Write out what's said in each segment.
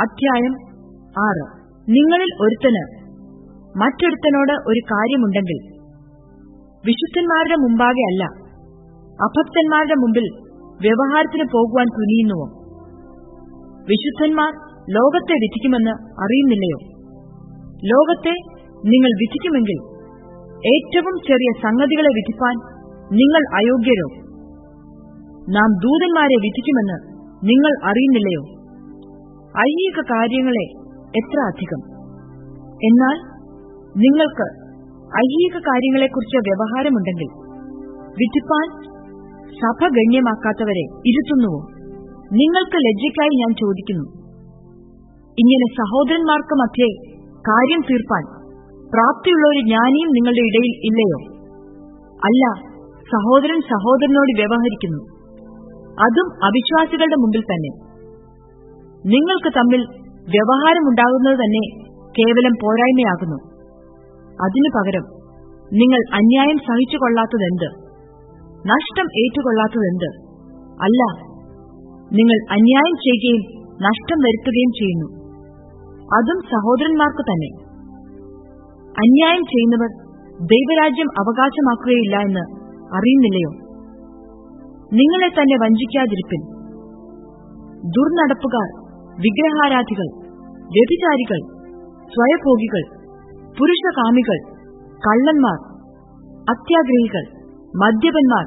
അധ്യായം ആറ്. നിങ്ങളിൽ ഒരുത്തന് മറ്റൊരുത്തനോട് ഒരു കാര്യമുണ്ടെങ്കിൽ വിശുദ്ധന്മാരുടെ മുമ്പാകെ അല്ല അഭക്തന്മാരുടെ മുമ്പിൽ വ്യവഹാരത്തിന് പോകുവാൻ തുനിയുന്നുവോ? വിശുദ്ധന്മാർ ലോകത്തെ വിധിക്കുമെന്ന് അറിയുന്നില്ലയോ? ലോകത്തെ നിങ്ങൾ വിധിക്കുമെങ്കിൽ ഏറ്റവും ചെറിയ സംഗതികളെ വിധിപ്പാൻ നിങ്ങൾ അയോഗ്യരോ? നാം ദൂതന്മാരെ വിധിക്കുമെന്ന് നിങ്ങൾ അറിയുന്നില്ലയോ? ഐഹിക കാര്യങ്ങളെ എത്ര അധികം. എന്നാൽ നിങ്ങൾക്ക് ഐഹിക കാര്യങ്ങളെക്കുറിച്ച് വ്യവഹാരമുണ്ടെങ്കിൽ വിധിപ്പാൻ സഭ ഗണ്യമാക്കാത്തവരെ ഇരുത്തുന്നുവോ? നിങ്ങൾക്ക് ലജ്ജയ്ക്കായി ഞാൻ ചോദിക്കുന്നു. ഇങ്ങനെ സഹോദരന്മാർക്ക് മധ്യേ കാര്യം തീർപ്പാൻ പ്രാപ്തിയുള്ള ഒരു ജ്ഞാനിയും നിങ്ങളുടെ ഇടയിൽ ഇല്ലയോ? അല്ല സഹോദരൻ സഹോദരനോട് വ്യവഹരിക്കുന്നു. അതും അവിശ്വാസികളുടെ മുമ്പിൽ തന്നെ. നിങ്ങൾക്ക് തമ്മിൽ വ്യവഹാരമുണ്ടാകുന്നത് തന്നെ കേവലം പോരായ്മയാകുന്നു. അതിനു പകരം നിങ്ങൾ അന്യായം സഹിച്ചുകൊള്ളാത്തതെന്ത്? നഷ്ടം ഏറ്റുകൊള്ളാത്തതെന്ത്? അല്ല നിങ്ങൾ അന്യായം ചെയ്യുകയും നഷ്ടം വരുത്തുകയും ചെയ്യുന്നു. അതും സഹോദരന്മാർക്ക് തന്നെ. അന്യായം ചെയ്യുന്നവർ ദൈവരാജ്യം അവകാശമാക്കുകയില്ല എന്ന് അറിയുന്നില്ലയോ? നിങ്ങളെ തന്നെ വഞ്ചിക്കാതിരിപ്പിൻ. ദുർനടപ്പുകാർ വിഗ്രഹാരാധികൾ വ്യഭിചാരികൾ സ്വയഭോഗികൾ പുരുഷകാമികൾ കള്ളന്മാർ അത്യാഗ്രഹികൾ മദ്യപന്മാർ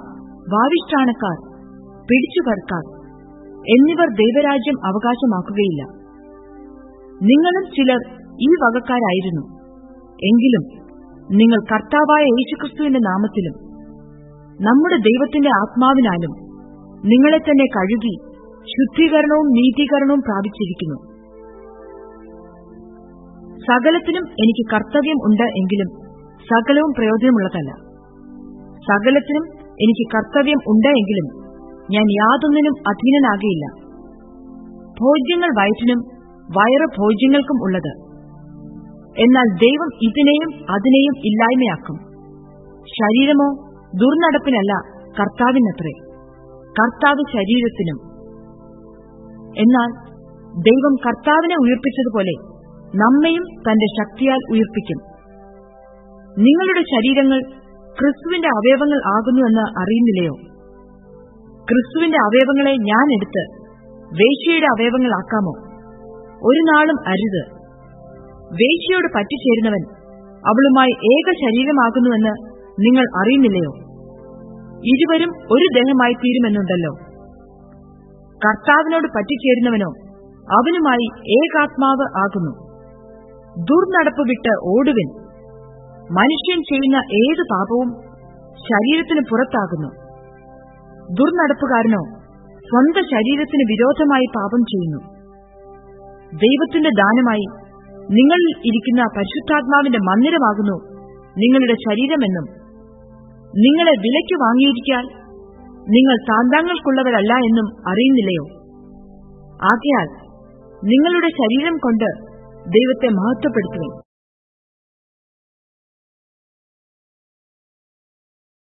ഭാവിഷ്ഠാനക്കാർ പിടിച്ചുപറക്കാർ എന്നിവർ ദൈവരാജ്യം അവകാശമാക്കുകയില്ല. നിങ്ങളും ചിലർ ഈ വകക്കാരായിരുന്നു. എങ്കിലും നിങ്ങൾ കർത്താവായ യേശുക്രിസ്തുവിന്റെ നാമത്തിലും നമ്മുടെ ദൈവത്തിന്റെ ആത്മാവിനാലും നിങ്ങളെ തന്നെ കഴുകി ശുദ്ധീകരണവും നീതീകരണവും പ്രാപിച്ചിരിക്കുന്നു. സകലത്തിനും എനിക്ക് കർത്തവ്യം ഉണ്ട് എങ്കിലും സകലവും പ്രയോജനമുള്ളതല്ല. സകലത്തിനും എനിക്ക് കർത്തവ്യം ഉണ്ട് എങ്കിലും ഞാൻ യാതൊന്നിനും അധീനനാകയില്ല. ഭോജ്യങ്ങൾ വയറ്റിനും വയറ് ഭോജ്യങ്ങൾക്കും ഉള്ളത്. എന്നാൽ ദൈവം ഇതിനെയും അതിനെയും ഇല്ലായ്മയാക്കും. ശരീരമോ ദുർനടപ്പിനല്ല കർത്താവിനത്രേ. കർത്താവ് ശരീരത്തിനും എന്നാൽ ദൈവം കർത്താവിനെ ഉയർപ്പിച്ചതുപോലെ നമ്മയും തന്റെ ശക്തിയാൽ ഉയർപ്പിക്കും. നിങ്ങളുടെ ശരീരങ്ങൾ ക്രിസ്തുവിന്റെ അവയവങ്ങൾ ആകുന്നുവെന്ന് അറിയുന്നില്ലയോ? ക്രിസ്തുവിന്റെ അവയവങ്ങളെ ഞാൻ എടുത്ത് വേശ്യയുടെ അവയവങ്ങളാക്കാമോ ഒരു നാളും അരുത്. വേശ്യയോട് പറ്റിച്ചേരുന്നവൻ അവളുമായി ഏക ശരീരമാകുന്നുവെന്ന് നിങ്ങൾ അറിയുന്നില്ലയോ? ഇരുവരും ഒരു ദേഹമായി തീരുമെന്നുണ്ടല്ലോ കർത്താവിനോട് പറ്റിച്ചേരുന്നവനോ അവനുമായി ഏകാത്മാവ് ആകുന്നു. ദുർനടപ്പ് വിട്ട് ഓടുവിൻ. മനുഷ്യൻ ചെയ്യുന്ന ഏത് പാപവും ശരീരത്തിന് പുറത്താകുന്നു. ദുർനടപ്പുകാരനോ സ്വന്ത ശരീരത്തിന് വിരോധമായി പാപം ചെയ്യുന്നു. ദൈവത്തിന്റെ ദാനമായി നിങ്ങളിൽ ഇരിക്കുന്ന പരിശുദ്ധാത്മാവിന്റെ മന്ദിരമാകുന്നു നിങ്ങളുടെ ശരീരമെന്നും. നിങ്ങളെ വിലയ്ക്ക് വാങ്ങിയിരിക്കാൻ നിങ്ങൾ താന്താങ്ങൾക്കുള്ളവരല്ല എന്നും അറിയുന്നില്ലയോ? ആകയാൽ നിങ്ങളുടെ ശരീരം കൊണ്ട് ദൈവത്തെ മഹത്വപ്പെടുത്തുവിൻ.